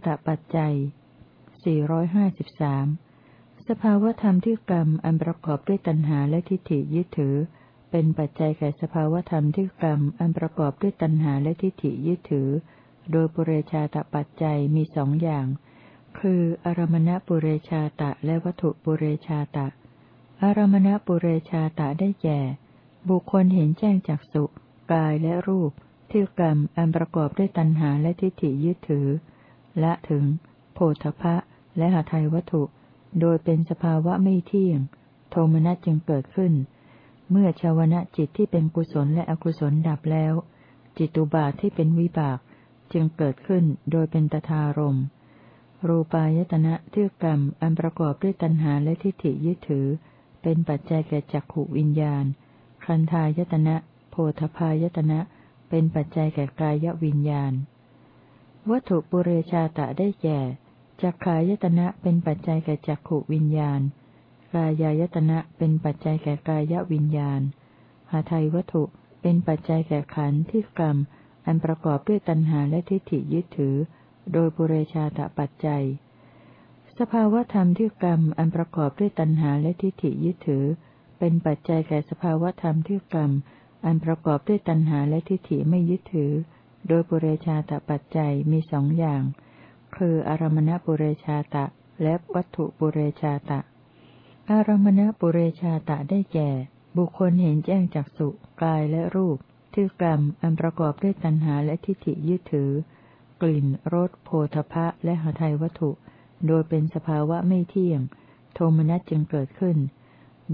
ปุเรชาตปัจจัย 453 สภาวธรรมที่กรรมอันประกอบด้วยตัณหาและทิฏฐิยึดถือ เป็นปัจจัยแก่สภาวธรรมที่กรรมอันประกอบด้วยตัณหาและทิฏฐิยึดถือ โดยปุเรชาตปัจจัยมีสองอย่าง คืออารมณปุเรชาตะและวัตถุปุเรชาตะ อารมณปุเรชาตะได้แก่ บุคคลเห็นแจ้งจากสุกายและรูปที่กรรมอันประกอบด้วยตัณหาและทิฏฐิยึดถือ ละถึง โพธพะ และหาไทยวัตถุ โดยเป็นสภาวะไม่เที่ยง โทมนัสจึงเกิดขึ้น เมื่อชาวนะจิตที่เป็นกุศลและอกุศลดับแล้ว จิตุบาทที่เป็นวิบากจึงเกิดขึ้นโดยเป็นตทารมรูปายตนะเที่กรรมอันประกอบด้วยตัณหาและทิฏฐิยึดถือ เป็นปัจจัยแก่จักขวิญญาณ คันธายตนะ โพธพายตนะ เป็นปัจจัยแก่กายวิญญาณ วัตถุปุเรชาตะได้แก่จักขายตนะเป็นปัจจัยแก่จักขวิญญาณ กายายตนะเป็นปัจจัยแก่กายวิญญาณ หาไทยวัตถุเป็นปัจจัยแก่ขันธ์ที่กรรม อันประกอบด้วยตัณหาและทิฏฐิยึดถือ โดยปุเรชาตะปัจจัย สภาวธรรมที่กรรมอันประกอบด้วยตัณหาและทิฏฐิยึดถือ เป็นปัจจัยแก่สภาวธรรมที่กรรม อันประกอบด้วยตัณหาและทิฏฐิไม่ยึดถือ โดยปุเรชาตปัจจัยมีสองอย่าง คืออารมณปุเรชาตะ และวัตถุปุเรชาตะ อารมณปุเรชาตะได้แก่ บุคคลเห็นแจ้งจากสุกายและรูปที่กรรมอันประกอบด้วยตัณหาและทิฏฐิยึดถือ กลิ่นรสโพธพะและหาไทยวัตถุ โดยเป็นสภาวะไม่เที่ยง โทมนัสจึงเกิดขึ้น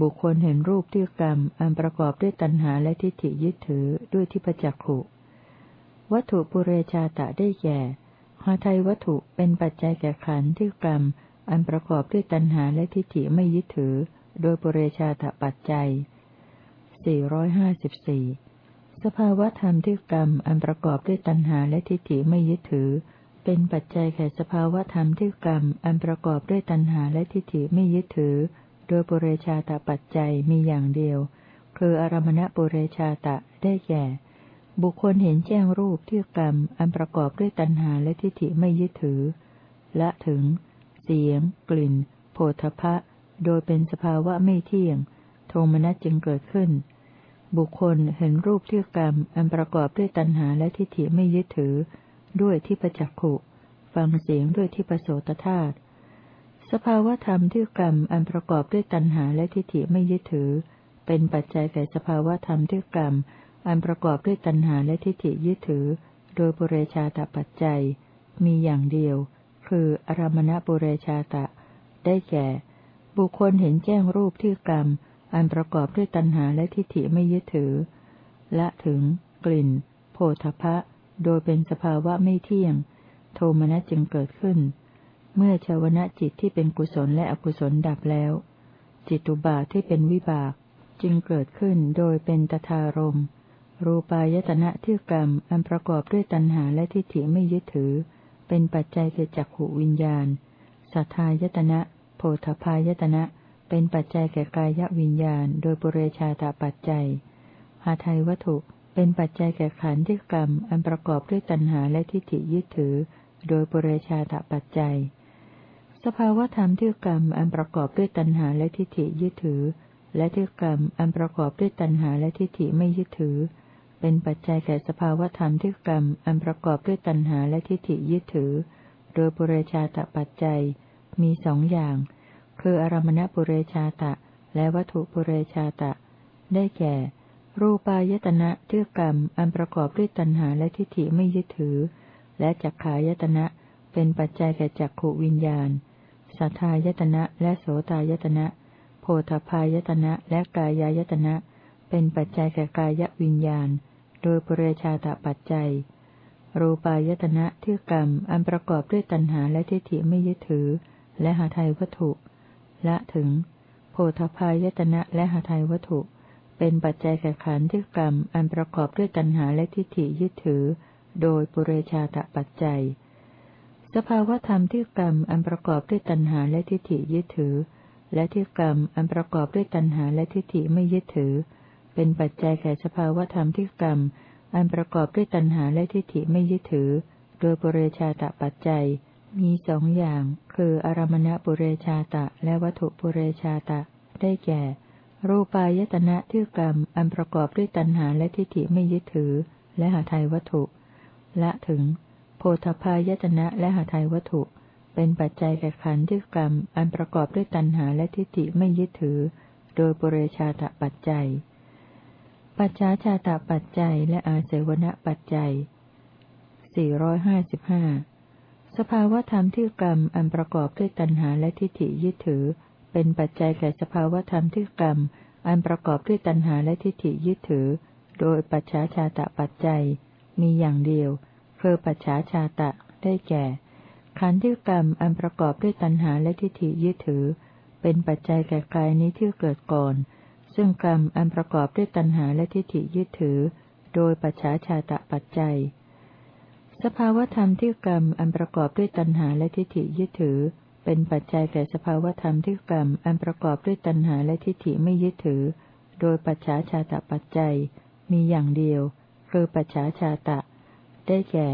บุคคลเห็นรูปที่กรรมอันประกอบด้วยตัณหาและทิฏฐิยึดถือด้วยที่ประจักขุ วัตถุปุเรชาตะได้แก่หาไทยวัตถุเป็นปัจจัยแก่ขันธ์ที่กรรม อันประกอบด้วยตัณหาและทิฏฐิไม่ยึดถือ โดยปุเรชาตะปัจจัย 454 สภาวธรรมที่กรรม อันประกอบด้วยตัณหาและทิฏฐิไม่ยึดถือ เป็นปัจจัยแก่สภาวธรรมที่กรรม อันประกอบด้วยตัณหาและทิฏฐิไม่ยึดถือ โดยปุเรชาตปัจจัยมีอย่างเดียว คืออารมณปุเรชาตะได้แก่ บุคคลเห็นแจ้งรูปที่กรรม อันประกอบด้วยตัณหาและทิฏฐิไม่ยึดถือและถึง เสียง กลิ่นโผฏฐะโดยเป็นสภาวะไม่เที่ยง โทมนัสจึงเกิดขึ้น บุคคลเห็นรูปที่กรรม อันประกอบด้วยตัณหาและทิฏฐิไม่ยึดถือ ด้วยที่ประจักขุ ฟังเสียงด้วยที่ประโสตธาตุสภาวธรรมที่กรรมอันประกอบด้วยตัณหาและทิฏฐิไม่ยึดถือ เป็นปัจจัยแก่สภาวธรรมที่กรรม อันประกอบด้วยตัณหาและทิฏฐิยึดถือ โดยปุเรชาตปัจจัย มีอย่างเดียว คืออารมณปุเรชาตะ ได้แก่ บุคคลเห็นแจ้งรูปที่กรรม อันประกอบด้วยตัณหาและทิฏฐิไม่ยึดถือและถึง กลิ่น โพธพะ โดยเป็นสภาวะไม่เที่ยง โทมนัสจึงเกิดขึ้น เมื่อชาวนะจิตที่เป็นกุศลและอกุศลดับแล้ว จิตุบาทที่เป็นวิบากจึงเกิดขึ้นโดยเป็นตทารม รูปายตนะที่กรรมอันประกอบด้วยตัณหาและทิฏฐิไม่ยึดถือ เป็นปัจจัยเกิดจากขูวิญญาณ สัทธายตนะ โพธพายตนะ เป็นปัจจัยแก่กายวิญญาณ โดยปุเรชาตาปัจจัย หาไทยวัตถุ เป็นปัจจัยแก่ขันธ์ที่กรรมอันประกอบด้วยตัณหาและทิฏฐิยึดถือ โดยปุเรชาตาปัจจัย สภาวธรรมที่กรรมอันประกอบด้วยตัณหาและทิฏฐิยึดถือ และที่กรรมอันประกอบด้วยตัณหาและทิฏฐิไม่ยึดถือ เป็นปัจจัยแก่สภาวธรรมที่กรรม อันประกอบด้วยตัณหาและทิฏฐิยึดถือ โดยปุเรชาตปัจจัยมีสองอย่าง คืออารมณปุเรชาตะ และวัตถุปุเรชาตะ ได้แก่ รูปายตนะที่กรรม อันประกอบด้วยตัณหาและทิฏฐิไม่ยึดถือ และจักขายตนะ เป็นปัจจัยแก่จักขวิญญาณ สัทธายตนะและโสตายตนะ โพธพายตนะและกายายตนะ เป็นปัจจัยแก่กายวิญญาณ โดยปุเรชาตปัจจัย รูปายตนะที่กรรมอันประกอบด้วยตัณหาและทิฏฐิไม่ยึดถือ และหาไทยวัตถุ ละถึง โพธพายตนะและหาไทยวัตถุ เป็นปัจจัยแก่ขันธ์ที่กรรมอันประกอบด้วยตัณหาและทิฏฐิยึดถือ โดยปุเรชาตปัจจัย สภาวธรรมที่กรรมอันประกอบด้วยตัณหาและทิฏฐิยึดถือ และที่กรรมอันประกอบด้วยตัณหาและทิฏฐิไม่ยึดถือ เป็นปัจจัยแก่สภาวธรรมที่กรรม อันประกอบด้วยตัณหาและทิฏฐิไม่ยึดถือ โดยปุเรชาตปัจจัย มีสองอย่าง คืออารมณปุเรชาตะ และวัตถุปุเรชาตะ ได้แก่ รูปายตนะที่กรรม อันประกอบด้วยตัณหาและทิฏฐิไม่ยึดถือ และหาไทยวัตถุ และถึง โพธพายตนะและหาไทยวัตถุ เป็นปัจจัยแก่ขันธ์ที่กรรม อันประกอบด้วยตัณหาและทิฏฐิไม่ยึดถือ โดยปุเรชาตปัจจัย ปัจฉาชาตปัจจัยและอาเสวณปัจจัย 455 สภาวธรรมที่กรรมอันประกอบด้วยตัณหาและทิฏฐิยึดถือ เป็นปัจจัยแก่สภาวธรรมที่กรรม อันประกอบด้วยตัณหาและทิฏฐิยึดถือ โดยปัจฉาชาตปัจจัย มีอย่างเดียวคือปัจฉาชาตะได้แก่ ขันธ์ที่กรรมอันประกอบด้วยตัณหาและทิฏฐิยึดถือ เป็นปัจจัยแก่กายนี้ที่เกิดก่อน ซึ่งกรรมอันประกอบด้วยตัณหาและทิฏฐิยึดถือ โดยปัจฉาชาตปัจจัย สภาวธรรมที่กรรมอันประกอบด้วยตัณหาและทิฏฐิยึดถือ เป็นปัจจัยแก่สภาวธรรมที่กรรมอันประกอบด้วยตัณหาและทิฏฐิไม่ยึดถือ โดยปัจฉาชาตปัจจัย มีอย่างเดียว คือปัจฉาชาตะ ได้แก่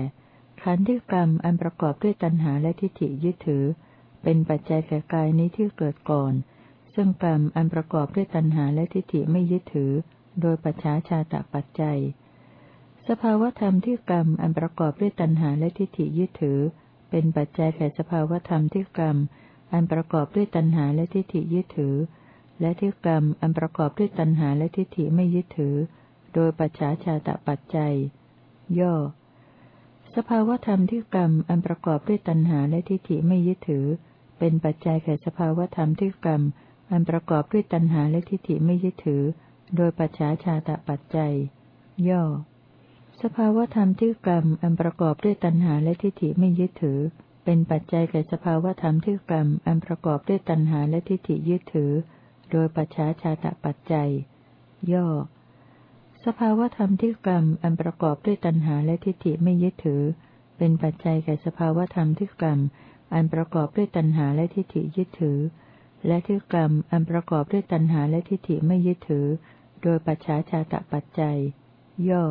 ขันธ์ที่กรรมอันประกอบด้วยตัณหาและทิฏฐิยึดถือ เป็นปัจจัยแก่กายนี้ที่เกิดก่อน ซึ่งกรรมอันประกอบด้วยตัณหาและทิฏฐิไม่ยึดถือ โดยปัจฉาชาตปัจจัย สภาวธรรมที่กรรมอันประกอบด้วยตัณหาและทิฏฐิยึดถือ เป็นปัจจัยแก่สภาวธรรมที่กรรมอันประกอบด้วยตัณหาและทิฏฐิยึดถือ และที่กรรมอันประกอบด้วยตัณหาและทิฏฐิไม่ยึดถือ โดยปัจฉาชาตะปัจจัย ย่อ สภาวธรรมที่กรรมอันประกอบด้วยตัณหาและทิฏฐิไม่ยึดถือ เป็นปัจจัยแก่สภาวธรรมที่กรรม อันประกอบด้วยตัณหาและทิฏฐิไม่ยึดถือ โดยปัจฉาชาตะปัจจัย ย่อ สภาวธรรมที่กรรมอันประกอบด้วยตัณหาและทิฏฐิไม่ยึดถือ เป็นปัจจัยแก่สภาวธรรมที่กรรมอันประกอบด้วยตัณหาและทิฏฐิยึดถือ โดยปัจฉาชาตะปัจจัย ย่อ สภาวธรรมที่กรรมอันประกอบด้วยตัณหาและทิฏฐิไม่ยึดถือ เป็นปัจจัยแก่สภาวธรรมที่กรรมอันประกอบด้วยตัณหาและทิฏฐิยึดถือ และที่กรรมอันประกอบด้วยตัณหาและทิฏฐิไม่ยึดถือ โดยปัจฉาชาตะปัจจัย ย่อ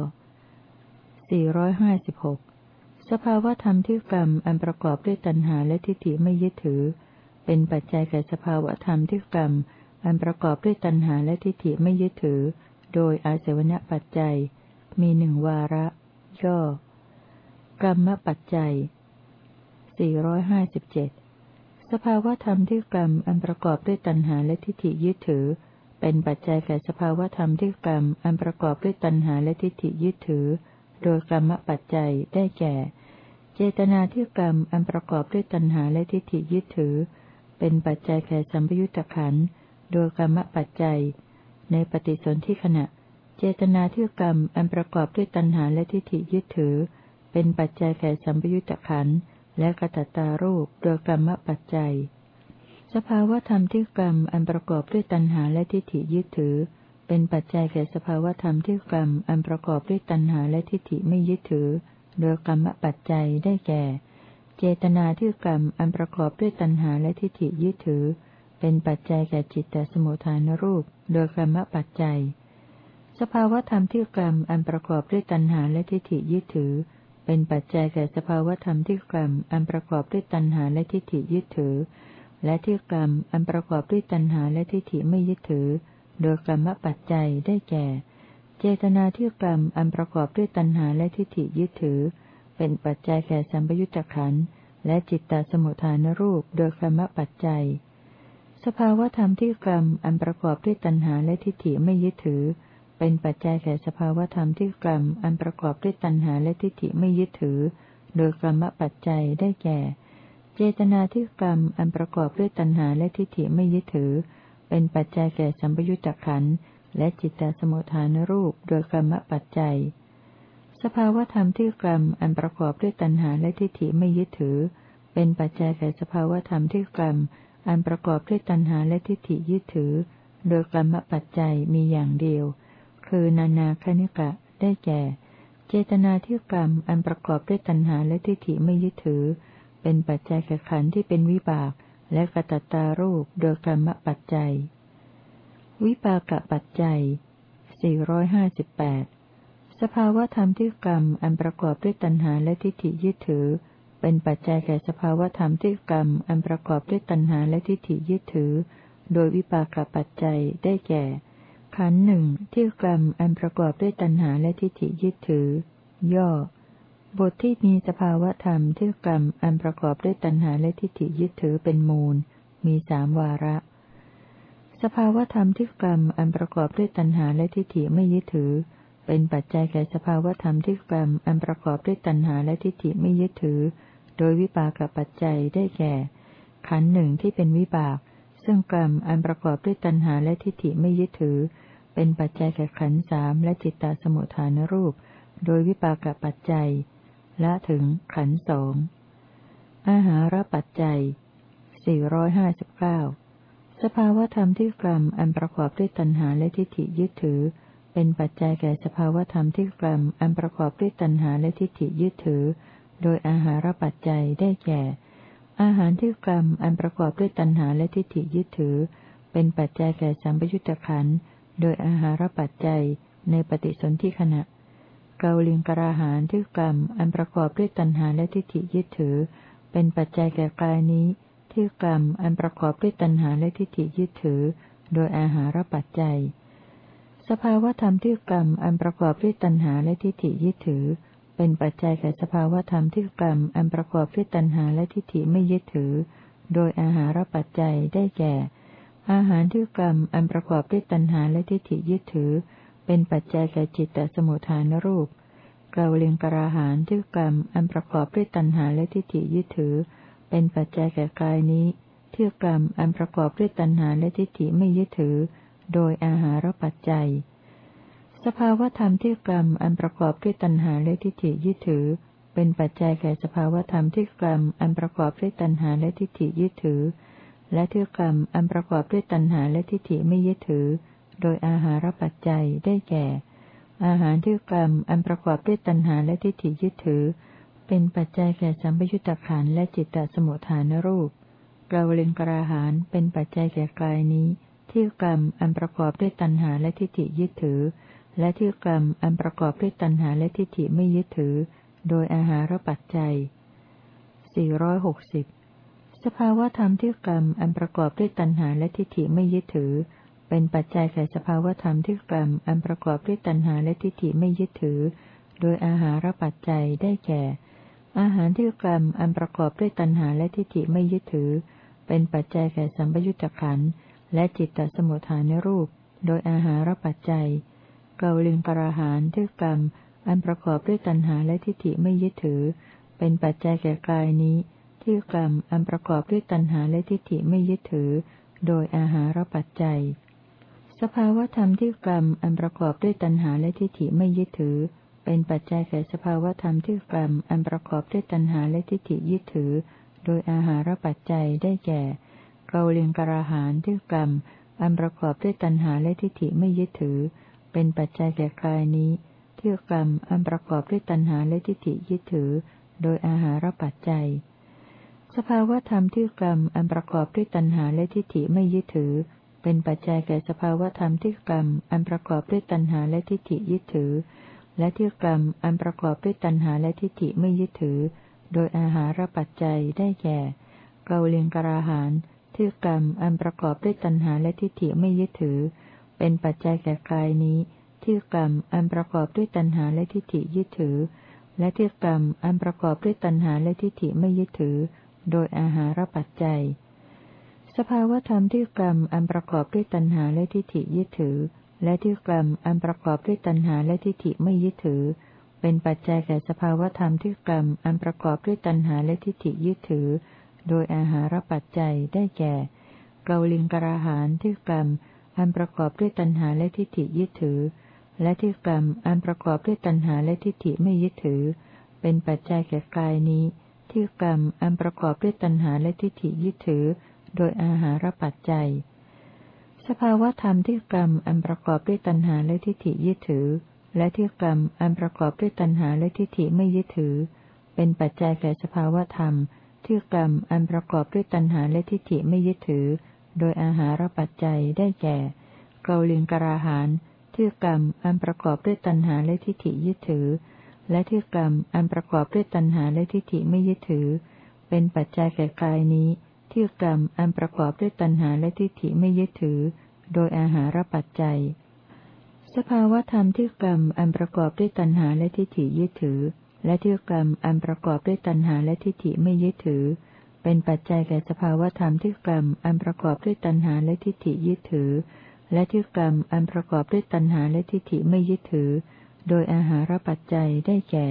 456 สภาวธรรมที่กรรมอันประกอบด้วยตัณหาและทิฏฐิไม่ยึดถือ เป็นปัจจัยแก่สภาวธรรมที่กรรมอันประกอบด้วยตัณหาและทิฏฐิไม่ยึดถือ โดยอาศวณปัจจัย มีหนึ่งวาระ ย่อกรรมปัจจัย 457 สภาวธรรมที่กรรมอันประกอบด้วยตัณหาและทิฏฐิยึดถือ เป็นปัจจัยแก่สภาวธรรมที่กรรมอันประกอบด้วยตัณหาและทิฏฐิยึดถือ โดยกรรมปัจจัยได้แก่ เจตนาที่กรรมอันประกอบด้วยตัณหาและทิฏฐิยึดถือ เป็นปัจจัยแก่สัมปยุตตะขันโดยกรรมปัจจัย ในปฏิสนธิขณะ เจตนาที่กรรมอันประกอบด้วยตัณหาและทิฏฐิยึดถือ เป็นปัจจัยแก่สัมปยุตตะขัน และกตัตตารูปโดยกรรมปัจจัย สภาวธรรมที่กรรมอันประกอบด้วยตัณหาและทิฏฐิยึดถือ เป็นปัจจัยแก่สภาวธรรมที่กรรมอันประกอบด้วยตัณหาและทิฏฐิไม่ยึดถือ โดยกรรมปัจจัยได้แก่ เจตนาที่กรรมอันประกอบด้วยตัณหาและทิฏฐิยึดถือ เป็นปัจจัยแก่จิตตสมุทฐานรูป โดยกรรมปัจจัย สภาวธรรมที่กรรมอันประกอบด้วยตัณหาและทิฏฐิยึดถือ เป็นปัจจัยแก่สภาวธรรมที่กรรมอันประกอบด้วยตัณหาและทิฏฐิยึดถือ และที่กรรมอันประกอบด้วยตัณหาและทิฏฐิไม่ยึดถือ โดยกรรมปัจจัยได้แก่ เจตนาที่กรรมอันประกอบด้วยตัณหาและทิฏฐิยึดถือ เป็นปัจจัยแก่สัมปยุตตะขันและจิตตสมุทฐานรูปโดยกรรมปัจจัย สภาวธรรมที่กรรมอันประกอบด้วยตัณหาและทิฏฐิไม่ยึดถือ เป็นปัจจัยแก่สภาวธรรมที่กรรมอันประกอบด้วยตัณหาและทิฏฐิไม่ยึดถือ โดยกรรมปัจจัยได้แก่ เจตนาที่กรรมอันประกอบด้วยตัณหาและทิฏฐิไม่ยึดถือ เป็นปัจจัยแก่สัมปยุตตะขันและจิตตสมุทฐานรูป โดยกรรมปัจจัย สภาวธรรมที่กรรมอันประกอบด้วยตัณหาและทิฏฐิไม่ยึดถือ เป็นปัจจัยแก่สภาวธรรมที่กรรมอันประกอบด้วยตัณหาและทิฏฐิยึดถือ โดยกรรมปัจจัยมีอย่างเดียว คือนานาคณิกะ ได้แก่ เจตนาที่กรรมอันประกอบด้วยตัณหาและทิฏฐิไม่ยึดถือ เป็นปัจจัยแก่ขันธ์ที่เป็นวิบาก และกตัตตารูปโดยกรรมปัจจัย วิปากปัจจัย 458สสภาวธรรมที่กรรมอันประกอบด้วยตัณหาและทิฏฐิยึดถือ เป็นปัจจัยแก่สภาวธรรมที่กรรมอันประกอบด้วยตัณหาและทิฏฐิยึดถือ โดยวิปากปัจจัยได้แก่ ขันหนึ่งที่กรรมอันประกอบด้วยตัณหาและทิฏฐิยึดถือ ย่อ บทที่มีสภาวธรรมที่กรรมอันประกอบด้วยตัณหาและทิฏฐิยึดถือเป็นมูล มีสามวาระ สภาวธรรมที่กรรมอันประกอบด้วยตัณหาและทิฏฐิไม่ยึดถือ เป็นปัจจัยแก่สภาวธรรมที่กรรมอันประกอบด้วยตัณหาและทิฏฐิไม่ยึดถือ โดยวิปากปัจจัยได้แก่ ขันหนึ่งที่เป็นวิบาก ซึ่งกรรมอันประกอบด้วยตัณหาและทิฏฐิไม่ยึดถือ เป็นปัจจัยแก่ขันสามและจิตตสมุทฐานรูป โดยวิปากปัจจัยละถึงขันสองอาหารปัจจัยสี่ร้อยห้าสิบเก้าสภาวธรรมที่กรรมอันประกอบด้วยตัณหาและทิฏฐิยึดถือ เป็นปัจจัยแก่สภาวธรรมที่กรรมอันประกอบด้วยตัณหาและทิฏฐิยึดถือ โดยอาหารปัจจัยได้แก่ อาหารที่กรรมอันประกอบด้วยตัณหาและทิฏฐิยึดถือ เป็นปัจจัยแก่สัมปยุตตะขันโดยอาหารปัจจัยในปฏิสนธิขณะ เกาลิงกราหานที่กรรมอันประกอบด้วยตัณหาและทิฏฐิยึดถือ เป็นปัจจัยแก่กายนี้ ที่กรรมอันประกอบด้วยตัณหาและทิฏฐิยึดถือ โดยอาหารปัจจัย สภาวธรรมที่กรรมอันประกอบด้วยตัณหาและทิฏฐิยึดถือ เป็นปัจจัยแก่สภาวธรรมที่กรรมอันประกอบด้วยตัณหาและทิฏฐิไม่ยึดถือ โดยอาหารปัจจัยได้แก่ อาหารที่กรรมอันประกอบด้วยตัณหาและทิฏฐิยึดถือ เป็นปัจจัยแก่จิตตสมุทฐานรูปเกลาเลงกราหานที่กรรมอันประกอบด้วยตัณหาและทิฏฐิยึดถือ เป็นปัจจัยแก่กายนี้ที่กรรมอันประกอบด้วยตัณหาและทิฏฐิไม่ยึดถือ โดยอาหารปัจจัย สภาวธรรมที่กรรมอันประกอบด้วยตัณหาและทิฏฐิยึดถือ เป็นปัจจัยแก่สภาวธรรมที่กรรมอันประกอบด้วยตัณหาและทิฏฐิยึดถือ และที่กรรมอันประกอบด้วยตัณหาและทิฏฐิไม่ยึดถือ โดยอาหารปัจจัยได้แก่ อาหารที่กรรมอันประกอบด้วยตัณหาและทิฏฐิยึดถือ เป็นปัจจัยแก่สัมปยุตตะขันและจิตตสมุทฐานรูปกราเลงกราหานเป็นปัจจัยแก่กายนี้ ที่กรรมอันประกอบด้วยตัณหาและทิฏฐิยึดถือ และที่กรรมอันประกอบด้วยตัณหาและทิฏฐิไม่ยึดถือ โดยอาหารปัจจัย 460 สภาวธรรมที่กรรมอันประกอบด้วยตัณหาและทิฏฐิไม่ยึดถือ เป็นปัจจัยแก่สภาวธรรมที่กรรมอันประกอบด้วยตัณหาและทิฏฐิไม่ยึดถือ โดยอาหารปัจจัยได้แก่ อาหารที่กรรมอันประกอบด้วยตัณหาและทิฏฐิไม่ยึดถือ เป็นปัจจัยแก่สัมปยุตตะขันและจิตตสมุทฐานรูป โดยอาหารปัจจัย เกาลิงกราหานที่กรรม อันประกอบด้วยตัณหาและทิฏฐิไม่ยึดถือ เป็นปัจจัยแก่กายนี้ที่กรรมอันประกอบด้วยตัณหาและทิฏฐิไม่ยึดถือ โดยอาหารปัจจัย สภาวธรรมที่กรรมอันประกอบด้วยตัณหาและทิฏฐิไม่ยึดถือ เป็นปัจจัยแก่สภาวธรรมที่กรรมอันประกอบด้วยตัณหาและทิฏฐิยึดถือ โดยอาหารปัจจัยได้แก่ เกาเลียงกราหานที่กรรมอันประกอบด้วยตัณหาและทิฏฐิไม่ยึดถือ เป็นปัจจัยแก่กายนี้ที่กรรมอันประกอบด้วยตัณหาและทิฏฐิยึดถือ โดยอาหารปัจจัย สภาวธรรมที่กรรมอันประกอบด้วยตัณหาและทิฏฐิไม่ยึดถือ เป็นปัจจัยแก่สภาวธรรมที่กรรมอันประกอบด้วยตัณหาและทิฏฐิยึดถือ และที่กรรมอันประกอบด้วยตัณหาและทิฏฐิไม่ยึดถือ โดยอาหารปัจจัยได้แก่เกาเลียงกราหานที่กรรมอันประกอบด้วยตัณหาและทิฏฐิไม่ยึดถือ เป็นปัจจัยแก่กายนี้ ที่กรรมอันประกอบด้วยตัณหาและทิฏฐิยึดถือ และที่กรรมอันประกอบด้วยตัณหาและทิฏฐิไม่ยึดถือ โดยอาหารปัจจัย สภาวธรรมที่กรรมอันประกอบด้วยตัณหาและทิฏฐิยึดถือ และที่กรรมอันประกอบด้วยตัณหาและทิฏฐิไม่ยึดถือ เป็นปัจจัยแก่สภาวธรรมที่กรรมอันประกอบด้วยตัณหาและทิฏฐิยึดถือ โดยอาหารปัจจัยได้แก่เกาลิงกราหานที่กรรม อันประกอบด้วยตัณหาและทิฏฐิยึดถือ และที่กรรมอันประกอบด้วยตัณหาและทิฏฐิไม่ยึดถือ เป็นปัจจัยแก่กายนี้ ที่กรรมอันประกอบด้วยตัณหาและทิฏฐิยึดถือ โดยอาหารปัจจัย สภาวธรรมที่กรรมอันประกอบด้วยตัณหาและทิฏฐิยึดถือ และที่กรรมอันประกอบด้วยตัณหาและทิฏฐิไม่ยึดถือ เป็นปัจจัยแก่สภาวธรรม ที่กรรมอันประกอบด้วยตัณหาและทิฏฐิไม่ยึดถือ โดยอาหารปัจจัยได้แก่ เกาลิงกราหานที่กรรมอันประกอบด้วยตัณหาและทิฏฐิยึดถือ และที่กรรมอันประกอบด้วยตัณหาและทิฏฐิไม่ยึดถือ เป็นปัจจัยแก่กายนี้ ที่กรรมอันประกอบด้วยตัณหาและทิฏฐิไม่ยึดถือ โดยอาหารปัจจัย สภาวธรรมที่กรรมอันประกอบด้วยตัณหาและทิฏฐิยึดถือ และที่กรรมอันประกอบด้วยตัณหาและทิฏฐิไม่ยึดถือ เป็นปัจจัยแก่สภาวธรรมที่กรรมอันประกอบด้วยตัณหาและทิฏฐิยึดถือ และที่กรรมอันประกอบด้วยตัณหาและทิฏฐิไม่ยึดถือ โดยอาหารปัจจัยได้แก่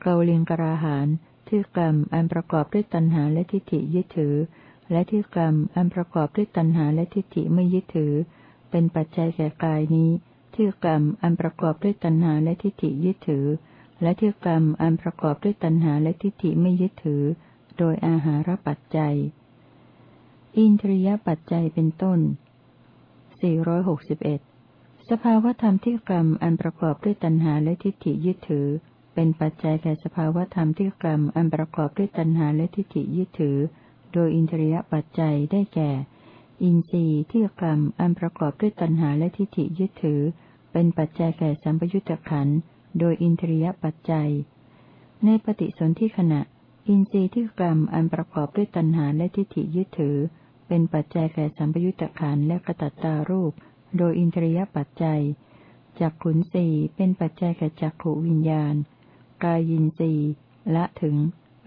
เกาลิงกราหานที่กรรมอันประกอบด้วยตัณหาและทิฏฐิยึดถือ และที่กรรมอันประกอบด้วยตัณหาและทิฏฐิไม่ยึดถือ เป็นปัจจัยแก่กายนี้ที่กรรมอันประกอบด้วยตัณหาและทิฏฐิยึดถือ และที่กรรมอันประกอบด้วยตัณหาและทิฏฐิไม่ยึดถือ โดยอาหารปัจจัย อินทรียปัจจัยเป็นต้น 461 สภาวธรรมที่กรรมอันประกอบด้วยตัณหาและทิฏฐิยึดถือ เป็นปัจจัยแก่สภาวธรรมที่กรรมอันประกอบด้วยตัณหาและทิฏฐิยึดถือ โดยอินทรียปัจจัยได้แก่ อินทรีย์ที่กรรมอันประกอบด้วยตัณหาและทิฏฐิยึดถือ เป็นปัจจัยแก่สัมปยุตตะขันโดยอินทรียปัจจัย ในปฏิสนธิขณะ อินทรีย์ที่กรรมอันประกอบด้วยตัณหาและทิฏฐิยึดถือ เป็นปัจจัยแก่สัมปยุตตะขันและกระตัตตารูป โดยอินทรียปัจจัยจักขุนสีเป็นปัจจัยแก่จักขวิญญาณ กายินสีละถึง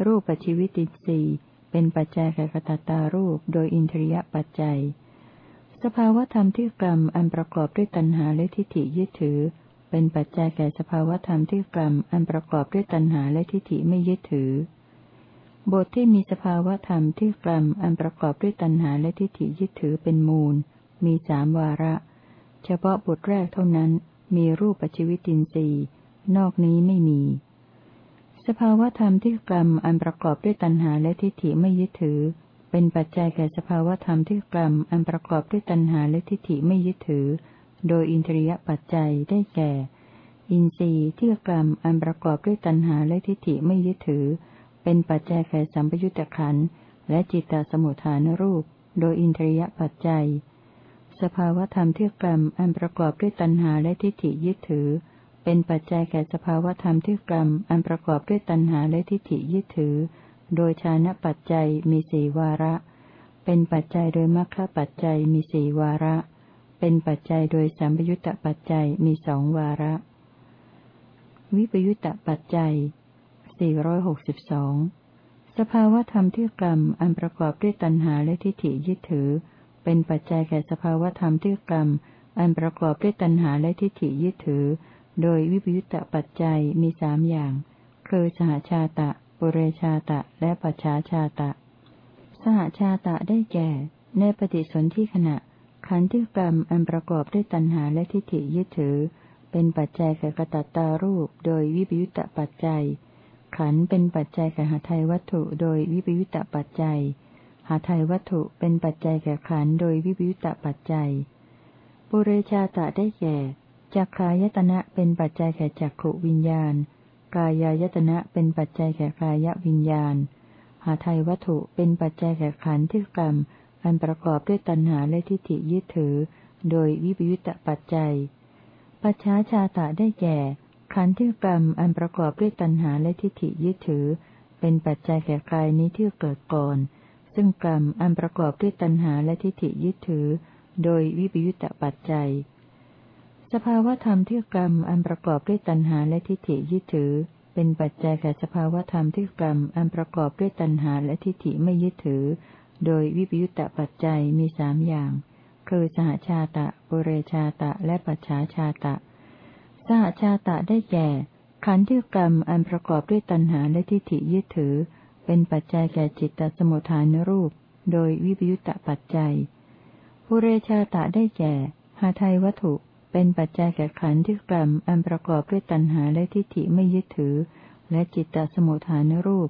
รูปปัจจิวิติสีเป็นปัจจัยแก่กตัตตารูป โดยอินทรียปัจจัย สภาวธรรมที่กรรมอันประกอบด้วยตัณหาและทิฏฐิยึดถือ เป็นปัจจัยแก่สภาวธรรมที่กรรมอันประกอบด้วยตัณหาและทิฏฐิไม่ยึดถือ บทที่มีสภาวธรรมที่กรรมอันประกอบด้วยตัณหาและทิฏฐิยึดถือเป็นมูล มีสามวาระ เฉพาะบทแรกเท่านั้น มีรูปปัจจิวิตินทรีย์นอกนี้ไม่มี สภาวธรรมที่กรรมอันประกอบด้วยตัณหาและทิฏฐิไม่ยึดถือ เป็นปัจจัยแก่สภาวธรรมที่กรรมอันประกอบด้วยตัณหาและทิฏฐิไม่ยึดถือ โดยอินทรียปัจจัยได้แก่ อินทรีย์ที่กรรมอันประกอบด้วยตัณหาและทิฏฐิไม่ยึดถือ เป็นปัจจัยแก่สัมปยุตตะขันและจิตตสมุทฐานรูป โดยอินทรียปัจจัย สภาวธรรมที่กรรมอันประกอบด้วยตัณหาและทิฏฐิยึดถือ เป็นปัจจัยแก่สภาวธรรมที่กรรมอันประกอบด้วยตัณหาและทิฏฐิยึดถือ โดยชานะปัจจัยมีสี่วาระ เป็นปัจจัยโดยมรรคปัจจัยมีสี่วาระ เป็นปัจจัยโดยสัมปยุตตปัจจัยมีสองวาระ วิปยุตตปัจจัย 462 สภาวธรรมที่กรรมอันประกอบด้วยตัณหาและทิฏฐิยึดถือ เป็นปัจจัยแก่สภาวธรรมที่กรรม อันประกอบด้วยตัณหาและทิฏฐิยึดถือ โดยวิปยุตตปัจจัยมีสามอย่าง คือสหชาตะ ปุเรชาตะ และปัจฉาชาตะ สหชาตะได้แก่ ในปฏิสนธิขณะ ขันธ์ที่กรรมอันประกอบด้วยตัณหาและทิฏฐิยึดถือเป็นปัจจัยแก่กตัตตารูปโดยวิปยุตตปัจจัย ขันเป็นปัจจัยแก่หาไทยวัตถุโดยวิปยุตตปัจจัย หาไทยวัตถุเป็นปัจจัยแก่ขันโดยวิปยุตตปัจจัย ปุเรชาตะได้แก่จักขายตนะเป็นปัจจัยแก่จักขวิญญาณ กายายตนะเป็นปัจจัยแก่กายวิญญาณ หาไทยวัตถุเป็นปัจจัยแก่ขันที่กรรม อันประกอบด้วยตัณหาและทิฏฐิยึดถือ โดยวิปยุตตปัจจัย ปัจฉาชาตะได้แก่ ขันธ์ที่กรรมอันประกอบด้วยตัณหาและทิฏฐิยึดถือ เป็นปัจจัยแก่กายนี้ที่เกิดก่อน ซึ่งกรรมอันประกอบด้วยตัณหาและทิฏฐิยึดถือ โดยวิปยุตตปัจจัย สภาวธรรมที่กรรมอันประกอบด้วยตัณหาและทิฏฐิยึดถือ เป็นปัจจัยแก่สภาวธรรมที่กรรมอันประกอบด้วยตัณหาและทิฏฐิไม่ยึดถือ โดยวิปยุตตปัจจัยมีสามอย่าง คือสหชาตะปุเรชาตะ และปัจฉาชาตะ สหชาตะได้แก่ ขันธ์ที่กรรมอันประกอบด้วยตัณหาและทิฏฐิยึดถือ เป็นปัจจัยแก่จิตตสมุทฐานรูป โดยวิปยุตตปัจจัยภูเรชาตะได้แก่ หาไทยวัตถุ เป็นปัจจัยแก่ขันธ์ที่กรรมอันประกอบด้วยตัณหาและทิฏฐิไม่ยึดถือ และจิตตสมุทฐานรูป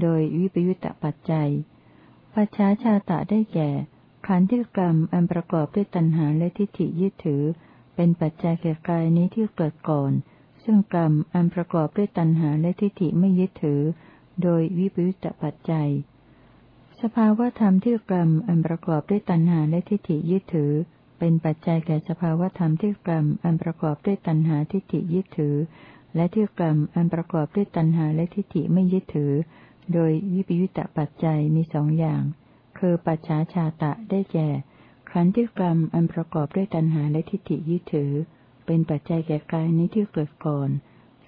โดยวิปยุตตปัจจัยปัจฉาชาตะได้แก่ ขันธ์ที่กรรมอันประกอบด้วยตัณหาและทิฏฐิยึดถือ เป็นปัจจัยแก่กายนี้ที่เกิดก่อน ซึ่งกรรมอันประกอบด้วยตัณหาและทิฏฐิไม่ยึดถือ โดยวิปยุตตปัจจัย สภาวธรรมที่กรรมอันประกอบด้วยตัณหาและทิฏฐิยึดถือ เป็นปัจจัยแก่สภาวธรรมที่กรรมอันประกอบด้วยตัณหาทิฏฐิยึดถือ และที่กรรมอันประกอบด้วยตัณหาและทิฏฐิไม่ยึดถือ โดยวิปยุตตปัจจัยมีสองอย่าง คือปัจฉาชาตะได้แก่ ขันธ์ที่กรรมอันประกอบด้วยตัณหาและทิฏฐิยึดถือ เป็นปัจจัยแก่กายนี้ที่เกิดก่อน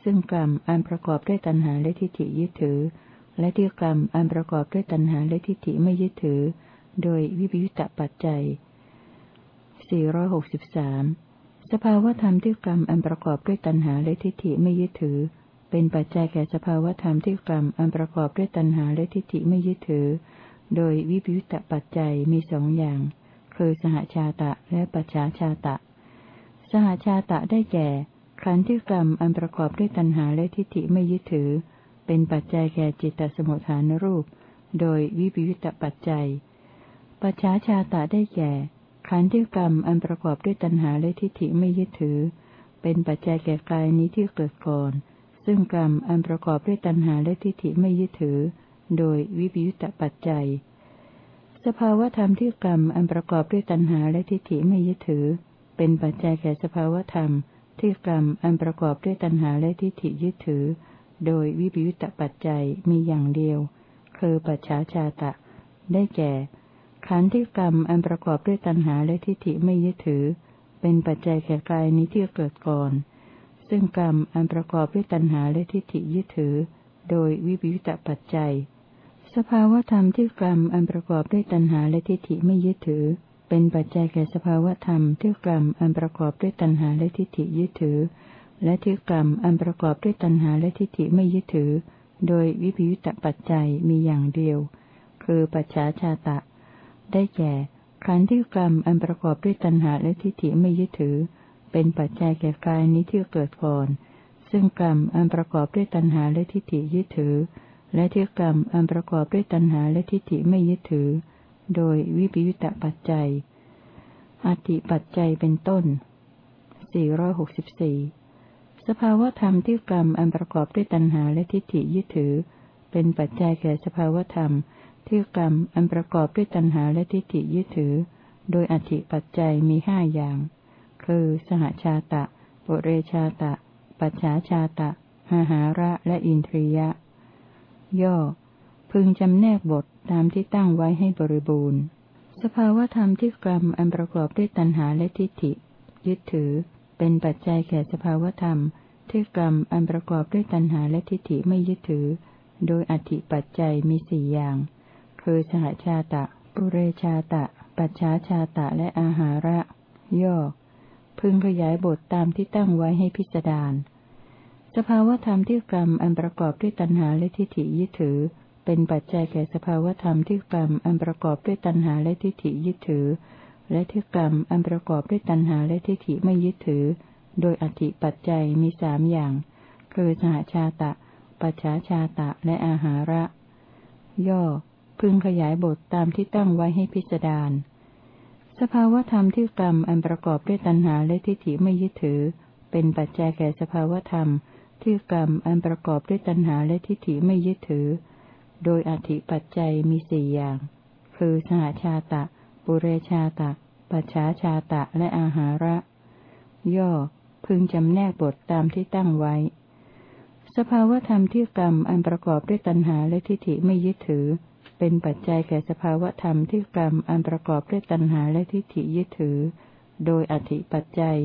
ซึ่งกรรมอันประกอบด้วยตัณหาและทิฏฐิยึดถือ และที่กรรมอันประกอบด้วยตัณหาและทิฏฐิไม่ยึดถือ โดยวิปยุตตปัจจัย 463 สภาวธรรมที่กรรมอันประกอบด้วยตัณหาและทิฏฐิไม่ยึดถือ เป็นปัจจัยแก่สภาวธรรมที่กรรมอันประกอบด้วยตัณหาและทิฏฐิไม่ยึดถือ โดยวิปยุตตปัจจัยมีสองอย่าง คือสหชาตะและปัจฉาชาตะ สหชาตะได้แก่ ขันธ์ที่กรรมอันประกอบด้วยตัณหาและทิฏฐิไม่ยึดถือ เป็นปัจจัยแก่จิตตสมุทฐานรูป โดยวิปยุตตปัจจัย ปัจฉาชาตะได้แก่ ขันธ์ที่กรรมอันประกอบด้วยตัณหาและทิฏฐิไม่ยึดถือ เป็นปัจจัยแก่กายนี้ที่เกิดก่อน ซึ่งกรรมอันประกอบด้วยตัณหาและทิฏฐิไม่ยึดถือ โดยวิปยุตตปัจจัย สภาวธรรมที่กรรมอันประกอบด้วยตัณหาและทิฏฐิไม่ยึดถือ เป็นปัจจัยแก่สภาวธรรม ที่กรรมอันประกอบด้วยตัณหาและทิฏฐิยึดถือ โดยวิปยุตตปัจจัยมีอย่างเดียว คือปัจฉาชาตะ ได้แก่ ขันธ์ที่กรรมอันประกอบด้วยตัณหาและทิฏฐิไม่ยึดถือ เป็นปัจจัยแก่กายนี้ที่เกิดก่อน ซึ่งกรรมอันประกอบด้วยตัณหาและทิฏฐิยึดถือ โดยวิบยุตตปัจจัย สภาวธรรมที่กรรมอันประกอบด้วยตัณหาและทิฏฐิไม่ยึดถือ เป็นปัจจัยแก่สภาวธรรมที่กรรมอันประกอบด้วยตัณหาและทิฏฐิยึดถือ และที่กรรมอันประกอบด้วยตัณหาและทิฏฐิไม่ยึดถือ โดยวิปยุตตปัจจัยมีอย่างเดียว คือปัจฉาชาตะ ได้แก่ขันธ์ที่กรรมอันประกอบด้วยตัณหาและทิฏฐิไม่ยึดถือ เป็นปัจจัยแก่กายนี้ที่เกิดก่อน ซึ่งกรรมอันประกอบด้วยตัณหาและทิฏฐิยึดถือ และที่กรรมอันประกอบด้วยตัณหาและทิฏฐิไม่ยึดถือ โดยวิปยุตตปัจจัยอธิปัจจัยเป็นต้น 464 สภาวธรรมที่กรรมอันประกอบด้วยตัณหาและทิฏฐิยึดถือ เป็นปัจจัยแก่สภาวธรรม ที่กรรมอันประกอบด้วยตัณหาและทิฏฐิยึดถือ โดยอธิปัจจัยมีห้าอย่าง คือ สหชาตะ ปุเรชาตะ ปัจฉาชาตะหาหาระ และอินทรียะ ย่อ พึงจำแนกบทตามที่ตั้งไว้ให้บริบูรณ์ สภาวธรรมที่กรรมอันประกอบด้วยตัณหาและทิฏฐิ ยึดถือ เป็นปัจจัยแก่สภาวธรรม ที่กรรมอันประกอบด้วยตัณหาและทิฏฐิไม่ยึดถือ โดยอธิปัจจัยมีสี่อย่าง คือสหชาตะ ปุเรชาตะ ปัจฉาชาตะและอาหาระ ย่อ พึงขยายบทตามที่ตั้งไว้ให้พิจารณา สภาวธรรมที่กรรมอันประกอบด้วยตัณหาและทิฏฐิยึดถือ เป็นปัจจัยแก่สภาวธรรมที่กรรมอันประกอบด้วยตัณหาและทิฏฐิยึดถือ และที่กรรมอันประกอบด้วยตัณหาและทิฏฐิไม่ยึดถือ โดยอธิปัจจัยมีสามอย่าง คือสหชาตะ ปัจฉาชาตะ และอาหาระ ย่อ พึงขยายบทตามที่ตั้งไว้ให้พิจารณาสภาวธรรมที่กรรมอันประกอบด้วยตัณหาและทิฏฐิไม่ยึดถือ เป็นปัจจัยแก่สภาวธรรม ที่กรรมอันประกอบด้วยตัณหาและทิฏฐิไม่ยึดถือ โดยอธิปัจจัยมีสี่อย่าง คือสหชาตะ ปุเรชาตะ ปัจฉาชาตะ และอาหาระ ย่อ พึงจำแนกบทตามที่ตั้งไว้ สภาวธรรมที่กรรมอันประกอบด้วยตัณหาและทิฏฐิไม่ยึดถือ เป็นปัจจัยแก่สภาวธรรมที่กรรมอันประกอบด้วยตัณหาและทิฏฐิยึดถือ โดยอธิปัจจัย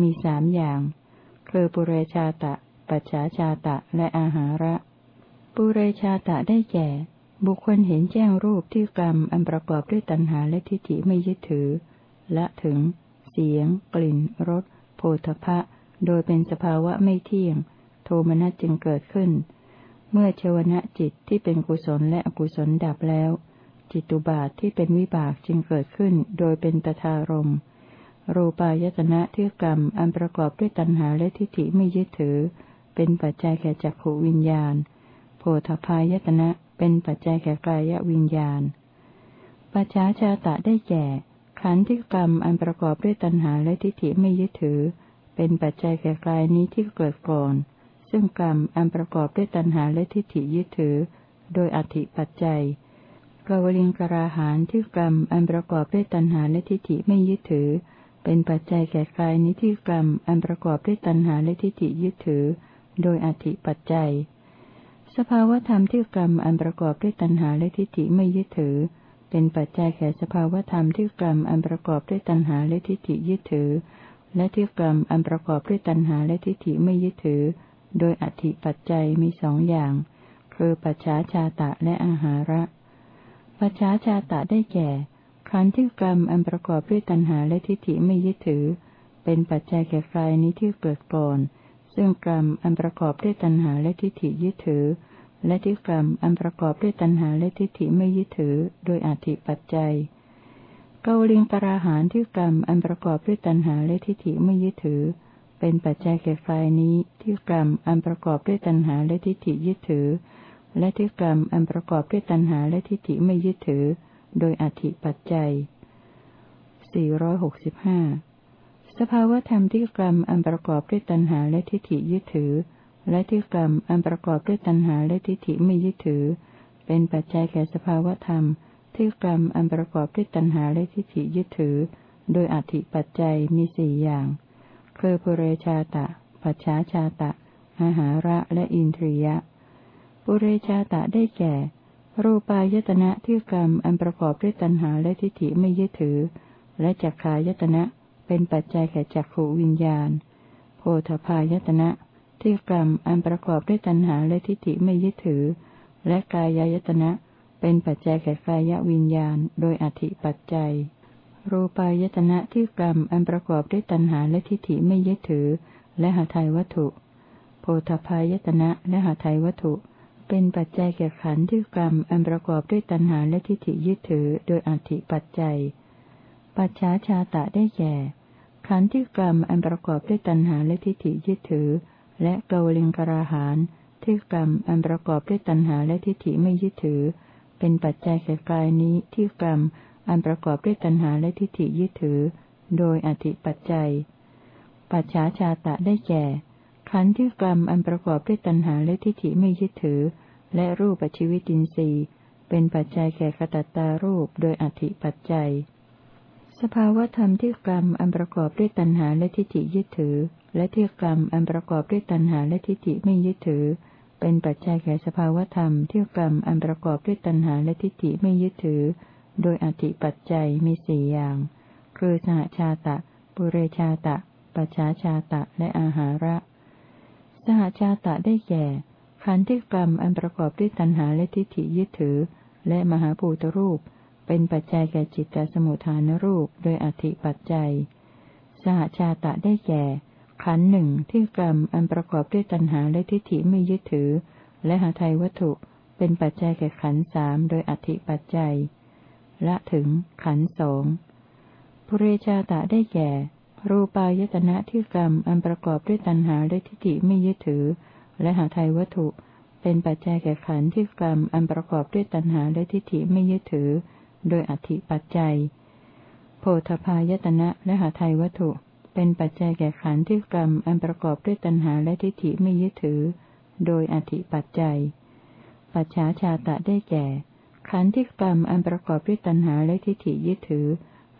มีสามอย่าง คือปุเรชาตะ ปัจฉาชาตะและอาหาระ ปุเรชาตะได้แก่ บุคคลเห็นแจ้งรูปที่กรรมอันประกอบด้วยตัณหาและทิฏฐิไม่ยึดถือและถึง เสียง กลิ่นรสโผฏฐะโดยเป็นสภาวะไม่เที่ยง โทมนัสจึงเกิดขึ้น เมื่อเชวนะจิตที่เป็นกุศลและอกุศลดับแล้ว จิตุบาทที่เป็นวิบากจึงเกิดขึ้น โดยเป็นตทารมรูปายตนะที่กรรมอันประกอบด้วยตัณหาและทิฏฐิไม่ยึดถือ เป็นปัจจัยแก่จักขวิญญาณ โพธพายตนะ เป็นปัจจัยแก่กายวิญญาณ ปัจฉาชาตะได้แก่ ขันธ์ที่กรรมอันประกอบด้วยตัณหาและทิฏฐิไม่ยึดถือ เป็นปัจจัยแก่กายนี้ที่เกิดก่อน ซึ่งกรรมอันประกอบด้วยตัณหาและทิฏฐิยึดถือ โดยอธิปัจจัยกวลิงกราหานที่กรรมอันประกอบด้วยตัณหาและทิฏฐิไม่ยึดถือ เป็นปัจจัยแก่กายนิที่กรรมอันประกอบด้วยตัณหาและทิฏฐิยึดถือ โดยอธิปัจจัย สภาวธรรมที่กรรมอันประกอบด้วยตัณหาและทิฏฐิไม่ยึดถือ เป็นปัจจัยแก่สภาวธรรมที่กรรมอันประกอบด้วยตัณหาและทิฏฐิยึดถือ และที่กรรมอันประกอบด้วยตัณหาและทิฏฐิไม่ยึดถือ โดยอธิปัจจัยมีสองอย่าง คือปัจฉาชาตะและอาหาระ ปัจฉาชาตะได้แก่ขันธ์ที่กรรมอันประกอบด้วยตัณหาและทิฏฐิไม่ยึดถือ เป็นปัจจัยแก่กายนี้ที่เกิดก่อน ซึ่งกรรมอันประกอบด้วยตัณหาและทิฏฐิยึดถือ และที่กรรมอันประกอบด้วยตัณหาและทิฏฐิไม่ยึดถือ โดยอธิปัจจัยเกาลิงกราหานที่กรรมอันประกอบด้วยตัณหาและทิฏฐิไม่ยึดถือ เป็นปัจจัยแก่กายนี้ที่กรรมอันประกอบด้วยตัณหาและทิฏฐิยึดถือ และที่กรรมอันประกอบด้วยตัณหาและทิฏฐิไม่ยึดถือ โดยอธิปัจจัย465 สภาวธรรมที่กรรมอันประกอบด้วยตัณหาและทิฏฐิยึดถือ และที่กรรมอันประกอบด้วยตัณหาและทิฏฐิไม่ยึดถือ เป็นปัจจัยแก่สภาวธรรม ที่กรรมอันประกอบด้วยตัณหาและทิฏฐิยึดถือ โดยอธิปัจจัยมีสี่อย่าง คือปุเรชาตะ ปัจฉาชาตะอาหาระและอินทรียะ ปุเรชาตะได้แก่ รูปายตนะที่กรรมอันประกอบด้วยตัณหาและทิฏฐิไม่ยึดถือ และจักขายตนะ เป็นปัจจัยแก่จักขวิญญาณ โพธพายตนะ ที่กรรมอันประกอบด้วยตัณหาและทิฏฐิไม่ยึดถือ และกายายตนะ เป็นปัจจัยแก่กายวิญญาณ โดยอธิปัจจัย รูปายตนะที่กรรมอันประกอบด้วยตัณหาและทิฏฐิไม่ยึดถือ และหาไทยวัตถุ โพธพายตนะและหาไทยวัตถุ เป็นปัจจัยแก่ขันธ์ที่กรรมอันประกอบด้วยตัณหาและทิฏฐิยึดถือ โดยอธิปัจจัย ปัจฉาชาตะได้แก่ ขันธ์ที่กรรมอันประกอบด้วยตัณหาและทิฏฐิยึดถือ และเกวลิงกราหานที่กรรมอันประกอบด้วยตัณหาและทิฏฐิไม่ยึดถือ เป็นปัจจัยแก่กายนี้ที่กรรมอันประกอบด้วยตัณหาและทิฏฐิยึดถือ โดยอธิปัจจัย ปัจฉาชาตะได้แก่ ขันธ์ที่กรรมอันประกอบด้วยตัณหาและทิฏฐิไม่ยึดถือ และรูปปัจจิวิตินทรีย์เป็นปัจจัยแก่กตัตตารูปโดยอธิปัจจัย สภาวธรรมที่กรรมอันประกอบด้วยตัณหาและทิฏฐิยึดถือ และที่กรรมอันประกอบด้วยตัณหาและทิฏฐิไม่ยึดถือ เป็นปัจจัยแก่สภาวธรรมที่กรรมอันประกอบด้วยตัณหาและทิฏฐิไม่ยึดถือ โดยอธิปัจจัยมีสี่อย่าง คือสหชาตะ ปุเรชาตะ ปัจฉาชาตะ และอาหาระ สหชาตะได้แก่ ขันธ์ที่กรรมอันประกอบด้วยตัณหาและทิฏฐิยึดถือ และมหาภูตรูป เป็นปัจจัยแก่จิตตสมุทฐานรูปโดยอธิปัจจัย สหชาตะได้แก่ ขันหนึ่งที่กรรมอันประกอบด้วยตัณหาและทิฏฐิไม่ยึดถือ และหาไทยวัตถุ เป็นปัจจัยแก่ขันสามโดยอธิปัจจัย ละถึงขันสองปุเรชาตะได้แก่ รูปายตนะที่กรรมอันประกอบด้วยตัณหาและทิฏฐิไม่ยึดถือ และหาไทยวัตถุ เป็นปัจจัยแก่ขันที่กรรมอันประกอบด้วยตัณหาและทิฏฐิไม่ยึดถือ โดยอธิปัจจัย โพธพายตนะและหาไทยวัตถุ เป็นปัจจัยแก่ขันธ์ที่กรรมอันประกอบด้วยตัณหาและทิฏฐิไม่ยึดถือ โดยอธิปัจจัย ปัจฉาชาตะได้แก่ ขันธ์ที่กรรมอันประกอบด้วยตัณหาและทิฏฐิยึดถือ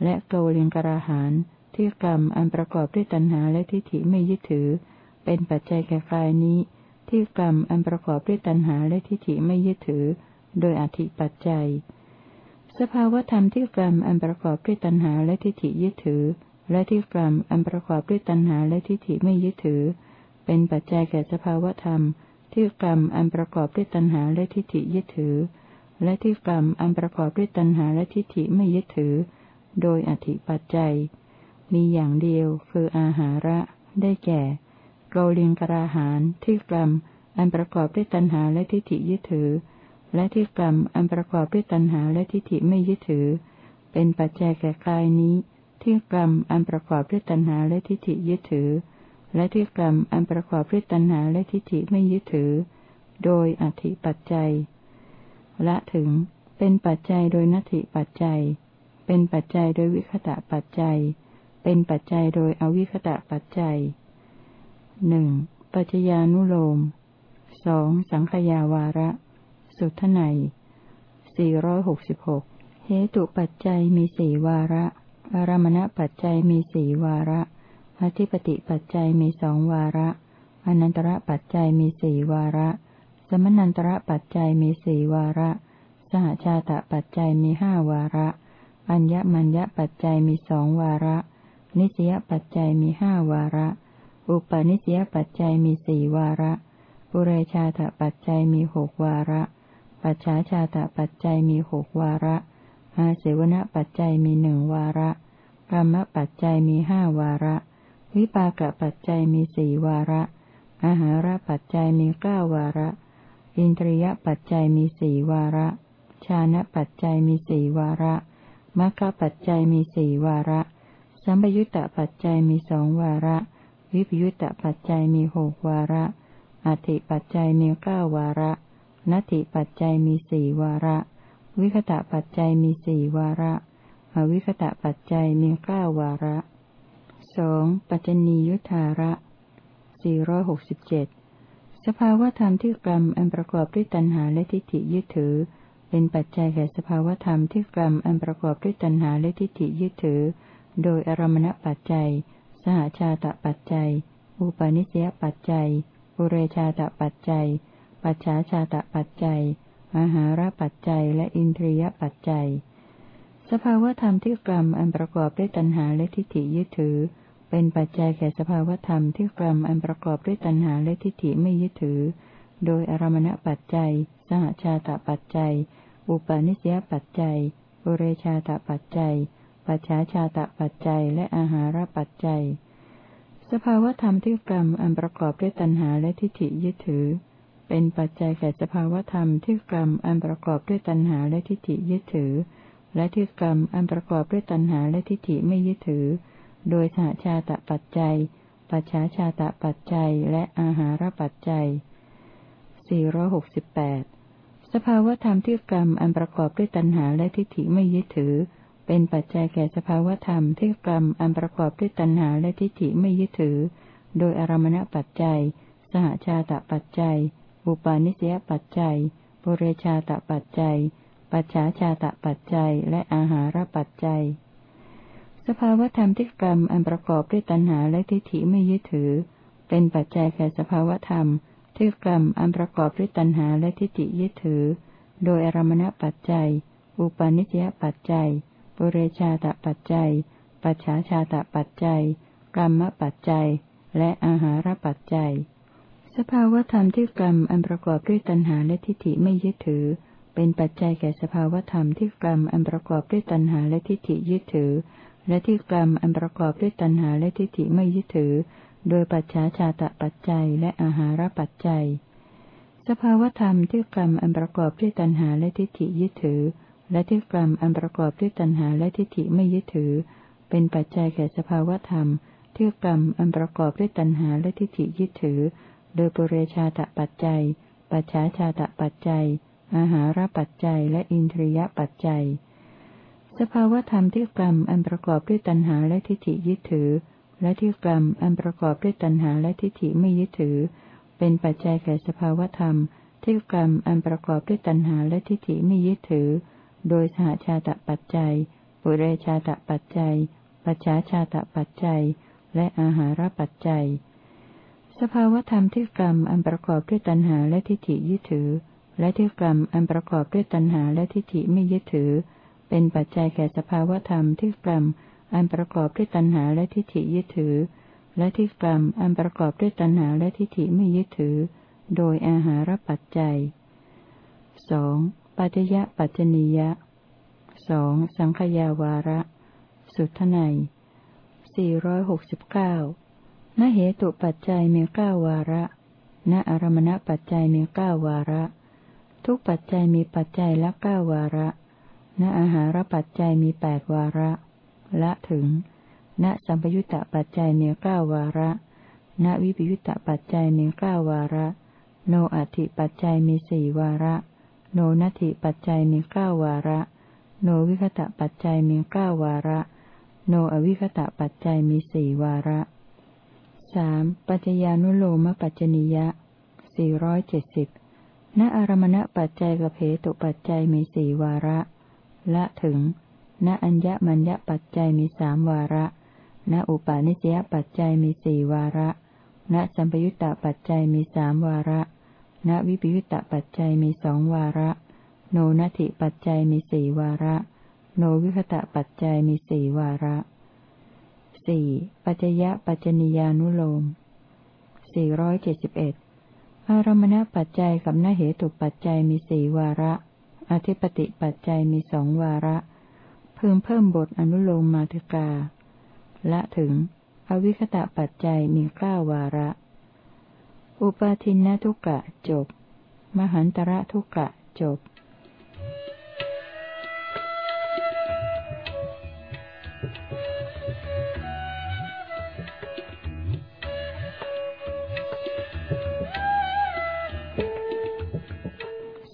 และโกลิงกราหานที่กรรมอันประกอบด้วยตัณหาและทิฏฐิไม่ยึดถือ เป็นปัจจัยแก่กายนี้ ที่กรรมอันประกอบด้วยตัณหาและทิฏฐิไม่ยึดถือ โดยอธิปัจจัย สภาวธรรมที่กรรมอันประกอบด้วยตัณหาและทิฏฐิยึดถือ และที่กรรมอันประกอบด้วยตัณหาและทิฏฐิไม่ยึดถือ เป็นปัจจัยแก่สภาวธรรม ที่กรรมอันประกอบด้วยตัณหาและทิฏฐิยึดถือ และที่กรรมอันประกอบด้วยตัณหาและทิฏฐิไม่ยึดถือ โดยอธิปัจจัย มีอย่างเดียวคืออาหาระ ได้แก่โกลิงกราหานที่กรรมอันประกอบด้วยตัณหาและทิฏฐิยึดถือ และที่กรรมอันประกอบด้วยตัณหาและทิฏฐิไม่ยึดถือ เป็นปัจจัยแก่กายนี้ ที่กรรมอันประกอบด้วยตัณหาและทิฏฐิยึดถือ และที่กรรมอันประกอบด้วยตัณหาและทิฏฐิไม่ยึดถือ โดยอธิปัจจัย ละถึง เป็นปัจจัยโดยนัตถิปัจจัย เป็นปัจจัยโดยวิคตะปัจจัย เป็นปัจจัยโดยอวิคตะปัจจัยหนึ่งปัจจญานุโลมสองสังขยาวาระ สุทไนสี่ร้อยหกสิบหกเหตุปัจจัยมีสี่วาระ อารมณปัจจัยมีสี่วาระ อธิปติปัจจัยมีสองวาระ อนันตระปัจจัยมีสี่วาระ สมนันตระปัจจัยมีสี่วาระ สหชาตปัจจัยมีห้าวาระ อัญญมัญญปัจจัยมีสองวาระ นิสยปัจจัยมีห้าวาระ อุปนิสยปัจจัยมีสี่วาระ ปุเรชาตปัจจัยมีหกวาระ ปัจฉาชาตปัจจัยมีหกวาระอาเสวณปัจจัยมีหนึ่งวาระกรรมปัจจัยมีห้าวาระ วิปากปัจจัยมีสี่วาระอาหารปัจจัยมีเก้าวาระ อินทรียปัจจัยมีสี่วาระ ชานะปัจจัยมีสี่วาระมรรคปัจจัยมีสี่วาระ สัมปยุตตปัจจัยมีสองวาระ วิปยุตตปัจจัยมีหกวาระอธิปัจจัยมีเก้าวาระ นัตถิปัจจัยมีสี่วาระ วิคตะปัจจัยมีสี่วาระ อวิคตะปัจจัยมีเก้าวาระสองปัจจนียุทธาระสี่ร้อยหกสิบเจ็ดสภาวธรรมที่กรรมอันประกอบด้วยตัณหาและทิฏฐิยึดถือ เป็นปัจจัยแก่สภาวธรรมที่กรรมอันประกอบด้วยตัณหาและทิฏฐิยึดถือ โดยอารมณปัจจัย สหชาตปัจจัย อุปาณิสยปัจจัยปุเรชาตปัจจัย ปัจฉาชาตปัจจัย อาหารปัจจัย และอินทรียปัจจัย สภาวธรรมที่กรรมอันประกอบด้วยตัณหาและทิฏฐิยึดถือ เป็นปัจจัยแก่สภาวธรรมที่กรรมอันประกอบด้วยตัณหาและทิฏฐิไม่ยึดถือ โดยอารมณปัจจัย สหชาตปัจจัย อุปาณิสยปัจจัยปุเรชาตปัจจัย ปัจฉาชาตปัจจัย และอาหารปัจจัยสภาวธรรมที่กรรมอันประกอบด้วยตัณหาและทิฏฐิยึดถือ เป็นปัจจัยแก่สภาวธรรมที่กรรมอันประกอบด้วยตัณหาและทิฏฐิยึดถือ และที่กรรมอันประกอบด้วยตัณหาและทิฏฐิไม่ยึดถือ โดยสหชาตปัจจัย ปัจฉาชาตปัจจัย และอาหารปัจจัย 468 สภาวธรรมที่กรรมอันประกอบด้วยตัณหาและทิฏฐิไม่ยึดถือ เป็นปัจจัยแก่สภาวธรรมที่กรรมอันประกอบด้วยตัณหาและทิฏฐิไม่ยึดถือ โดยอารมณปัจจัย สหชาตปัจจัย อุปาณิสยปัจจัยปุเรชาตปัจจัย ปัจฉาชาตปัจจัย และอาหารปัจจัย สภาวธรรมที่กรรมอันประกอบด้วยตัณหาและทิฏฐิไม่ยึดถือ เป็นปัจจัยแก่สภาวธรรมที่กรรมอันประกอบด้วยตัณหาและทิฏฐิยึดถือ โดยอารมณปัจจัย อุปาณิสยปัจจัยปุเรชาตปัจจัย ปัจฉาชาตปัจจัย กรรมปัจจัย และอาหารปัจจัย สภาวธรรมที่กรรมอันประกอบด้วยตัณหาและทิฏฐิไม่ยึดถือ เป็นปัจจัยแก่สภาวธรรมที่กรรมอันประกอบด้วยตัณหาและทิฏฐิยึดถือ และที่กรรมอันประกอบด้วยตัณหาและทิฏฐิไม่ยึดถือ โดยปัจฉาชาตปัจจัยและอาหารปัจจัย สภาวธรรมที่กรรมอันประกอบด้วยตัณหาและทิฏฐิยึดถือ และที่กรรมอันประกอบด้วยตัณหาและทิฏฐิไม่ยึดถือ เป็นปัจจัยแก่สภาวธรรมที่กรรมอันประกอบด้วยตัณหาและทิฏฐิยึดถือ โดยปุเรชาตปัจจัย ปัจฉาชาตปัจจัย อาหารปัจจัย และอินทรียปัจจัย สภาวธรรมที่กรรมอันประกอบด้วยตัณหาและทิฏฐิยึดถือ และที่กรรมอันประกอบด้วยตัณหาและทิฏฐิไม่ยึดถือ เป็นปัจจัยแก่สภาวธรรม ที่กรรมอันประกอบด้วยตัณหาและทิฏฐิไม่ยึดถือ โดยสหชาตปัจจัย ปุเรชาตปัจจัย ปัจฉาชาตปัจจัย และอาหารปัจจัย สภาวธรรมที่กรรมอันประกอบด้วยตัณหาและทิฏฐิยึดถือ และที่กรรมอันประกอบด้วยตัณหาและทิฏฐิไม่ยึดถือ เป็นปัจจัยแก่สภาวธรรมที่กรรมอันประกอบด้วยตัณหาและทิฏฐิยึดถือ และที่กรรมอันประกอบด้วยตัณหาและทิฏฐิไม่ยึดถือ โดยอาหารปัจจัยสองปัจยะปัจจนียะสองสังขยาวาระ สุทไนสี่ร้อยหกสิบเก้า นเหตุปัจจัยมีเก้าวาระ ณอารมณปัจจัยมีเก้าวาระ ทุกปัจจัยมีปัจจัยละเก้าวาระ ณอาหารปัจจัยมีแปดวาระ ละถึง ณสัมปยุตตปัจจัยมีเก้าวาระ ณวิปยุตตปัจจัยมีเก้าวาระ โนอัติปัจจัยมีสี่วาระ โนนัตถิปัจจัยมีเก้าวาระ โนวิคตะปัจจัยมีเก้าวาระ โนอวิคตะปัจจัยมีสี่วาระ สามปัจจญานุโลมปัจจนิยะสี่ร้อยเจ็ดสิบณอารมณปัจจัยกับเหตุปัจจัยมีสี่วาระ ละถึง ณอัญญมัญญปัจจัยมีสามวาระ ณอุปาณิสยปัจจัยมีสี่วาระ ณสัมปยุตตปัจจัยมีสามวาระ ณวิปยุตตปัจจัยมีสองวาระ โนนัตถิปัจจัยมีสี่วาระ โนวิคตะปัจจัยมีสี่วาระ สี่ปัจจยะปัจจนิยานุโลมสี่ร้อยเจ็ดสิบเอ็ดอารมณปัจจัยกับนเหตุปัจจัยมีสี่วาระ อธิปติปัจจัยมีสองวาระ เพิ่มเพิ่มบทอนุโลมมาติกา และถึง อวิคตะปัจจัยมีเก้าวาระ อุปาทินนทุกะจบ มหันตระทุกะจบ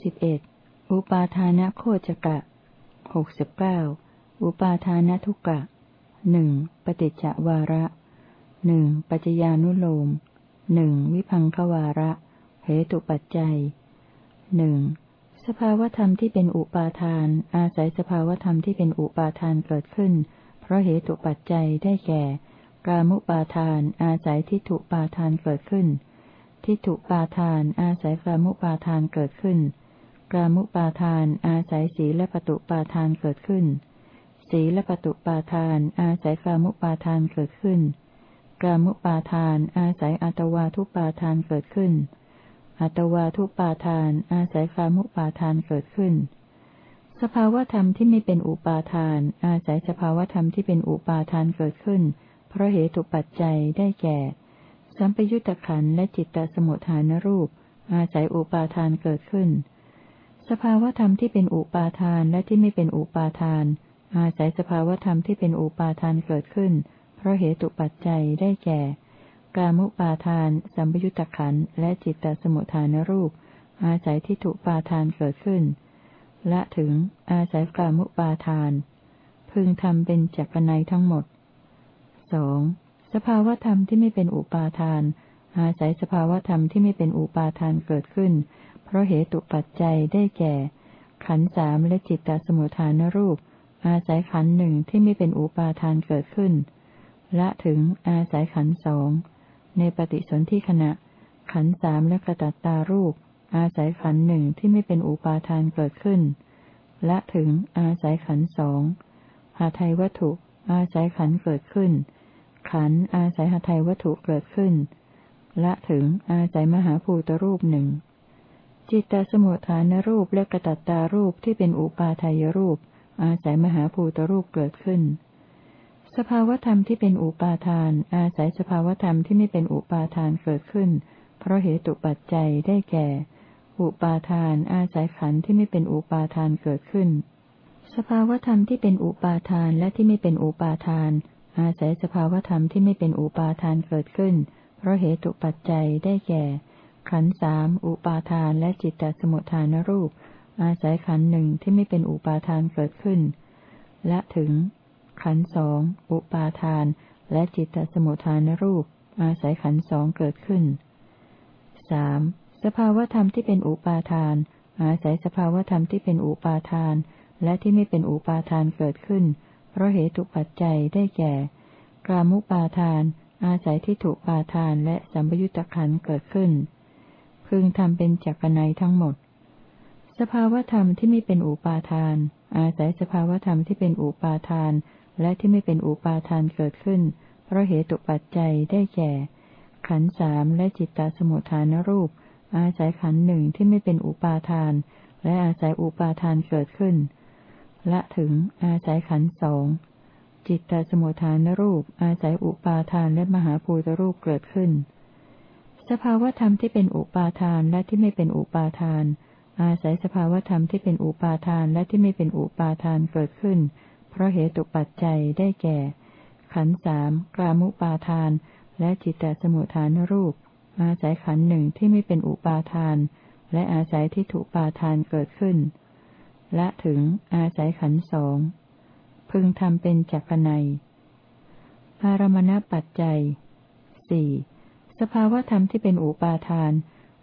สิบเอ็ดอุปาทานโคจกะหกสิบเก้าอุปาทานทุกะหนึ่งปฏิจจวาระหนึ่งปัจจญานุโลมหนึ่งวิพังควาระ เหตุปัจจัยหนึ่งสภาวธรรมที่เป็นอุปาทาน อาศัยสภาวธรรมที่เป็นอุปาทานเกิดขึ้น เพราะเหตุปัจจัยได้แก่ กามุปาทาน อาศัยทิฏฐุปาทานเกิดขึ้น ทิฏฐุปาทาน อาศัยกามุปาทานเกิดขึ้น กามุปาทานอาศัยสีและปตุปาทานเกิดขึ้น สีและปตุปาทานอาศัยกามุปาทานเกิดขึ้น กามุปาทานอาศัยอัตวาทุปาทานเกิดขึ้น อัตวาทุปาทานอาศัยกามุปาทานเกิดขึ้น สภาวธรรมที่ไม่เป็นอุปาทาน อาศัยสภาวธรรมที่เป็นอุปาทานเกิดขึ้น เพราะเหตุปัจจัยได้แก่ สัมปยุตตะขันและจิตตสมุทฐานรูปอาศัยอุปาทานเกิดขึ้น สภาวธรรมที่เป็นอุปาทานและที่ไม่เป็นอุปาทาน อาศัยสภาวธรรมที่เป็นอุปาทานเกิดขึ้น เพราะเหตุปัจจัยได้แก่ กามุปาทาน สัมปยุตตะขันและจิตตสมุทฐานรูป อาศัยที่ถูกปาทานเกิดขึ้น และถึง อาศัยกามุปาทาน พึงทำเป็นจักรนัยทั้งหมดสองสภาวธรรมที่ไม่เป็นอุปาทาน อาศัยสภาวธรรมที่ไม่เป็นอุปาทานเกิดขึ้น ราะเหตุปัจจัยได้แก่ ขันสามและจิตตสมุทฐานรูป อาศัยขันหนึ่งที่ไม่เป็นอุปาทานเกิดขึ้น ละถึงอาศัยขันสองในปฏิสนธิขณะ ขันสามและกระตัตตารูป อาศัยขันหนึ่งที่ไม่เป็นอุปาทานเกิดขึ้น ละถึงอาศัยขันสองหาไทยวัตถุ อาศัยขันเกิดขึ้น ขันอาศัยหาไทยวัตถุเกิดขึ้น ละถึงอาศัยมหาภูตรูปหนึ่ง จิตตสมุทฐานรูปและกระตัตตารูปที่เป็นอุปาทายรูป อาศัยมหาภูตรูปเกิดขึ้น สภาวธรรมที่เป็นอุปาทาน อาศัยสภาวธรรมที่ไม่เป็นอุปาทานเกิดขึ้น เพราะเหตุปัจจัยได้แก่ อุปาทาน อาศัยขันธ์ที่ไม่เป็นอุปาทานเกิดขึ้น สภาวธรรมที่เป็นอุปาทานและที่ไม่เป็นอุปาทาน อาศัยสภาวธรรมที่ไม่เป็นอุปาทานเกิดขึ้น เพราะเหตุปัจจัยได้แก่ ขันสามอุปาทานและจิตตสมุทฐานรูป อาศัยขันหนึ่งที่ไม่เป็นอุปาทานเกิดขึ้น และถึง ขันสองอุปาทาน และจิตตสมุทฐานรูป อาศัยขันสองเกิดขึ้นสสภาวธรรมที่เป็นอุปาทาน อาศัยสภาวธรรมที่เป็นอุปาทาน และที่ไม่เป็นอุปาทานเกิดขึ้น เพราะเหตุปัจจัยได้แก่ กามุปาทาน อาศัยที่ถูกปาทานและสัมยุตตะขันเกิดขึ้น พึงทำเป็นจักรนัยทั้งหมด สภาวธรรมที่ไม่เป็นอุปาทาน อาศัยสภาวธรรมที่เป็นอุปาทาน และที่ไม่เป็นอุปาทานเกิดขึ้น เพราะเหตุปัจจัยได้แก่ ขันสามและจิตตสมุทฐานรูป อาศัยขันหนึ่งที่ไม่เป็นอุปาทาน และอาศัยอุปาทานเกิดขึ้นละถึงอาศัยขันสองจิตตสมุทฐานรูป อาศัยอุปาทานและมหาภูตรูปเกิดขึ้น สภาวธรรมที่เป็นอุปาทานและที่ไม่เป็นอุปาทาน อาศัยสภาวธรรมที่เป็นอุปาทานและที่ไม่เป็นอุปาทานเกิดขึ้น เพราะเหตุปัจจัยได้แก่ ขันสามกามุปาทาน และจิตตสมุทฐานรูป อาศัยขันหนึ่งที่ไม่เป็นอุปาทาน และอาศัยที่ถูกปาทานเกิดขึ้น และถึงอาศัยขันสองพึงทำเป็นจักรนัยอารมณปัจจัยสี่ สภาวธรรมที่เป็นอุปาทาน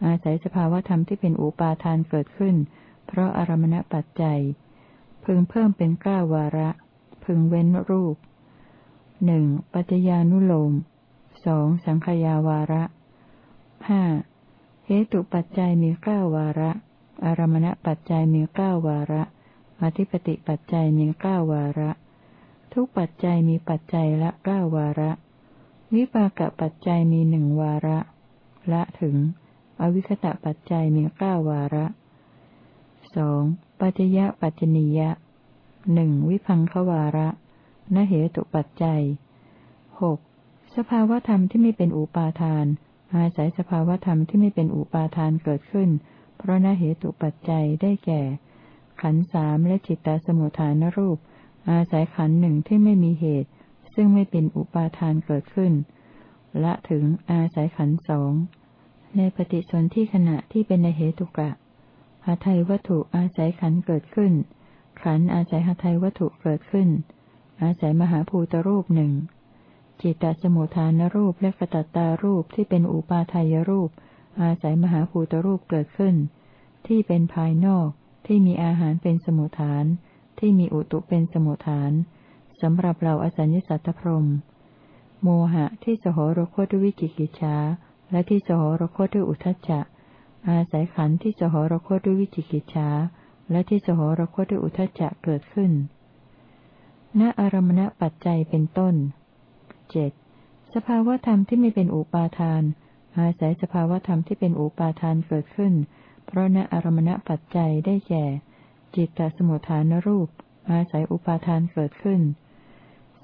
อาศัยสภาวธรรมที่เป็นอุปาทานเกิดขึ้น เพราะอารมณปัจจัย พึงเพิ่มเป็นเก้าวาระ พึงเว้นรูปหนึ่งปัจจญานุโลมสองสังขยาวาระห้าเหตุปัจจัยมีเก้าวาระ อารมณปัจจัยมีเก้าวาระ อธิปติปัจจัยมีเก้าวาระ ทุกปัจจัยมีปัจจัยละเก้าวาระ วิปากปัจจัยมีหนึ่งวาระ ละถึง อวิคตะปัจจัยมีเก้าวาระสองปัจยะปัจจนียะหนึ่งวิพังควาระนเหตุปัจจัยหกสภาวธรรมที่ไม่เป็นอุปาทาน อาศัยสภาวธรรมที่ไม่เป็นอุปาทานเกิดขึ้น เพราะนเหตุปัจจัยได้แก่ ขันสามและจิตตสมุทฐานรูป อาศัยขันหนึ่งที่ไม่มีเหตุ ซึ่งไม่เป็นอุปาทานเกิดขึ้น ละถึงอาศัยขันสองในปฏิสนธิขณะที่เป็นในเหตุกะหาไทยวัตถุอาศัยขันเกิดขึ้น ขันอาศัยหาไทยวัตถุเกิดขึ้น อาศัยมหาภูตรูปหนึ่งจิตตสมุทฐานรูปและกตัตตารูปที่เป็นอุปาทายรูป อาศัยมหาภูตรูปเกิดขึ้น ที่เป็นภายนอกที่มีอาหารเป็นสมุทฐาน ที่มีอุตุเป็นสมุทฐาน สำหรับเราอสัญญสัตตพรม โมหะที่สหรคตด้วยวิจิกิจฉาและที่สหรคตด้วยอุทจจะ อาศัยขันธ์ที่สหรคตด้วยวิจิกิจฉาและที่สหรคตด้วยอุทจจะเกิดขึ้น ณอารมณปัจจัยเป็นต้นเจ็ดสภาวธรรมที่ไม่เป็นอุปาทาน อาศัยสภาวธรรมที่เป็นอุปาทานเกิดขึ้น เพราะณอารมณปัจจัยได้แก่ จิตตสมุทฐานรูป อาศัยอุปาทานเกิดขึ้น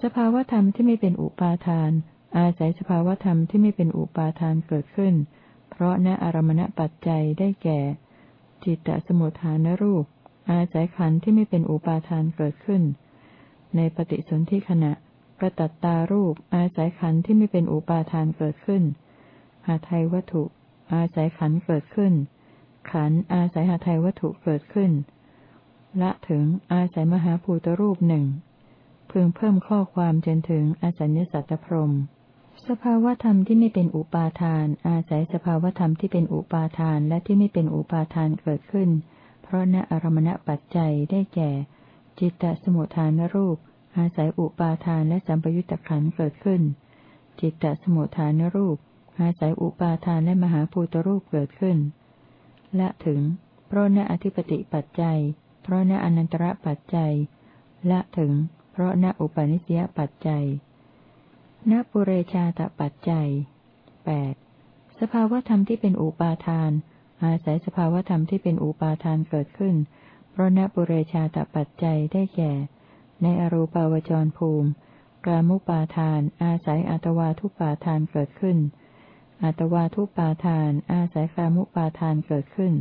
สภาวธรรมที่ไม่เป็นอุปาทาน อาศัยสภาวธรรมที่ไม่เป็นอุปาทานเกิดขึ้น เพราะณอารมณปัจจัยได้แก่ จิตตสมุทฐานรูป อาศัยขันธ์ที่ไม่เป็นอุปาทานเกิดขึ้น ในปฏิสนธิขณะกระตัตตารูป อาศัยขันธ์ที่ไม่เป็นอุปาทานเกิดขึ้น หาไทยวัตถุ อาศัยขันธ์เกิดขึ้น ขันธ์อาศัยหาไทยวัตถุเกิดขึ้น ละถึงอาศัยมหาภูตรูปหนึ่ง พึงเพิ่มข้อความจนถึงอสัญญสัตตพรม สภาวธรรมที่ไม่เป็นอุปาทาน อาศัยสภาวธรรมที่เป็นอุปาทานและที่ไม่เป็นอุปาทานเกิดขึ้น เพราะณอารมณปัจจัยได้แก่ จิตตสมุทฐานรูป อาศัยอุปาทานและสัมปยุตตะขันเกิดขึ้น จิตตสมุทฐานรูป อาศัยอุปาทานและมหาภูตรูปเกิดขึ้น และถึง เพราะณอธิปติปัจจัย เพราะณอนันตระปัจจัยละถึง เพราะณอุปาณิสยปัจจัยณปุเรชาตปัจจัยแปดสภาวธรรมที่เป็นอุปาทาน อาศัยสภาวธรรมที่เป็นอุปาทานเกิดขึ้น เพราะณปุเรชาตปัจจัยได้แก่ ในอรูปาวจรภูมิ กามุปาทาน อาศัยอัตวาทุปาทานเกิดขึ้น อัตวาทุปาทาน อาศัยกามุปาทานเกิดขึ้น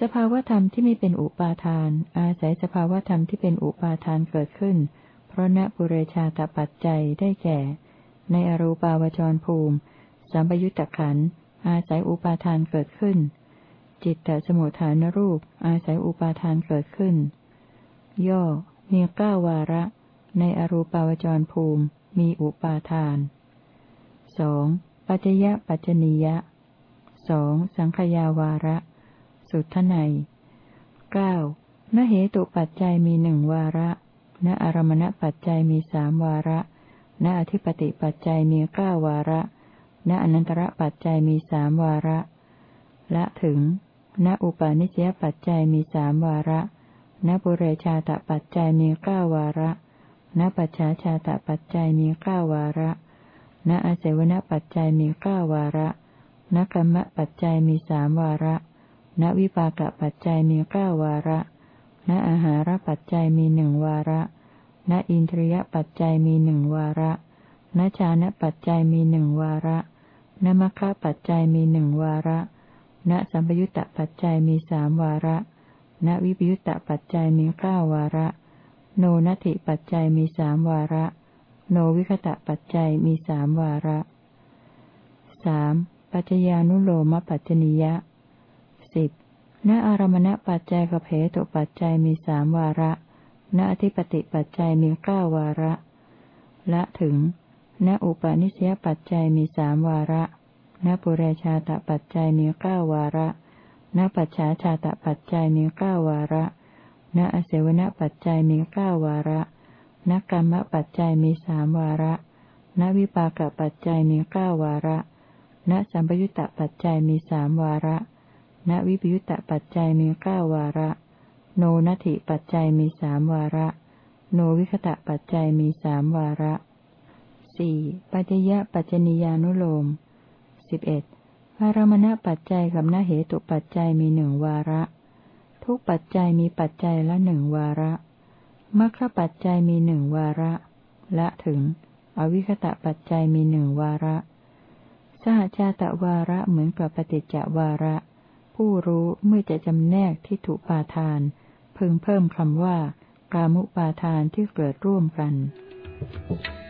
สภาวธรรมที่ไม่เป็นอุปาทาน อาศัยสภาวธรรมที่เป็นอุปาทานเกิดขึ้น เพราะณปุเรชาตปัจจัยได้แก่ ในอรูปาวจรภูมิสัมปยุตตะขันอาศัยอุปาทานเกิดขึ้น จิตตสมุทฐานรูป อาศัยอุปาทานเกิดขึ้น ย่อมีเก้าวาระ ในอรูปาวจรภูมิมีอุปาทานสองปัจจยปัจจนิยะสองสังขยาวาระ สุทไนเก้านเหตุปัจจัยมีหนึ่งวาระ ณอารมณปัจจัยมีสามวาระ ณอธิปติปัจจัยมีเก้าวาระ ณอนันตระปัจจัยมีสามวาระ ละถึง ณอุปาณิสยปัจจัยมีสามวาระณบุเรชาตปัจจัยมีเก้าวาระ ณปัจฉาชาตปัจจัยมีเก้าวาระ ณอาเสวนปัจจัยมีเก้าวาระ ณกรรมปัจจัยมีสามวาระ ณวิปากปัจจัยมีเก้าวาระ ณอาหารปัจจัยมีหนึ่งวาระ ณอินทรียปัจจัยมีหนึ่งวาระณชานะปัจจัยมีหนึ่งวาระณมัคคะปัจจัยมีหนึ่งวาระ ณสัมปยุตตปัจจัยมีสามวาระ ณวิปยุตตปัจจัยมีเก้าวาระ โนนัตถิปัจจัยมีสามวาระ โนวิคตะปัจจัยมีสามวาระสามปัจจญานุโลมปัจจนิยะ สิบณอารมณปัจจัยกับเหตุปัจจัยมีสามวาระณอธิปติปัจจัยมีเก้าวาระ ละถึง ณอุปาณิสยปัจจัยมีสามวาระ ณปุเรชาตปัจจัยมีเก้าวาระ ณปัจฉาชาตปัจจัยมีเก้าวาระ ณอเสวนปัจจัยมีเก้าวาระณณกรรมปัจจัยมีสามวาระ ณวิปากปัจจัยมีเก้าวาระ ณสัมปยุตตปัจจัยมีสามวาระ ณวิปยุตตปัจจัยมีเก้าวาระ โนนัตถิปัจจัยมีสามวาระ โนวิคตะปัจจัยมีสามวาระสี่ปัจยะปัจจนิยานุโลมสิบเอ็ดอารมณปัจจัยกับนเหตุปัจจัยมีหนึ่งวาระ ทุกปัจจัยมีปัจจัยละหนึ่งวาระมรรคปัจจัยมีหนึ่งวาระ ละถึง อวิคตะปัจจัยมีหนึ่งวาระ สหชาตะวาระเหมือนกับปฏิจจวาระ ผู้รู้เมื่อจะจำแนกที่ถูกปาทาน พึงเพิ่มคำว่ากามุปาทานที่เกิดร่วมกัน Thank you.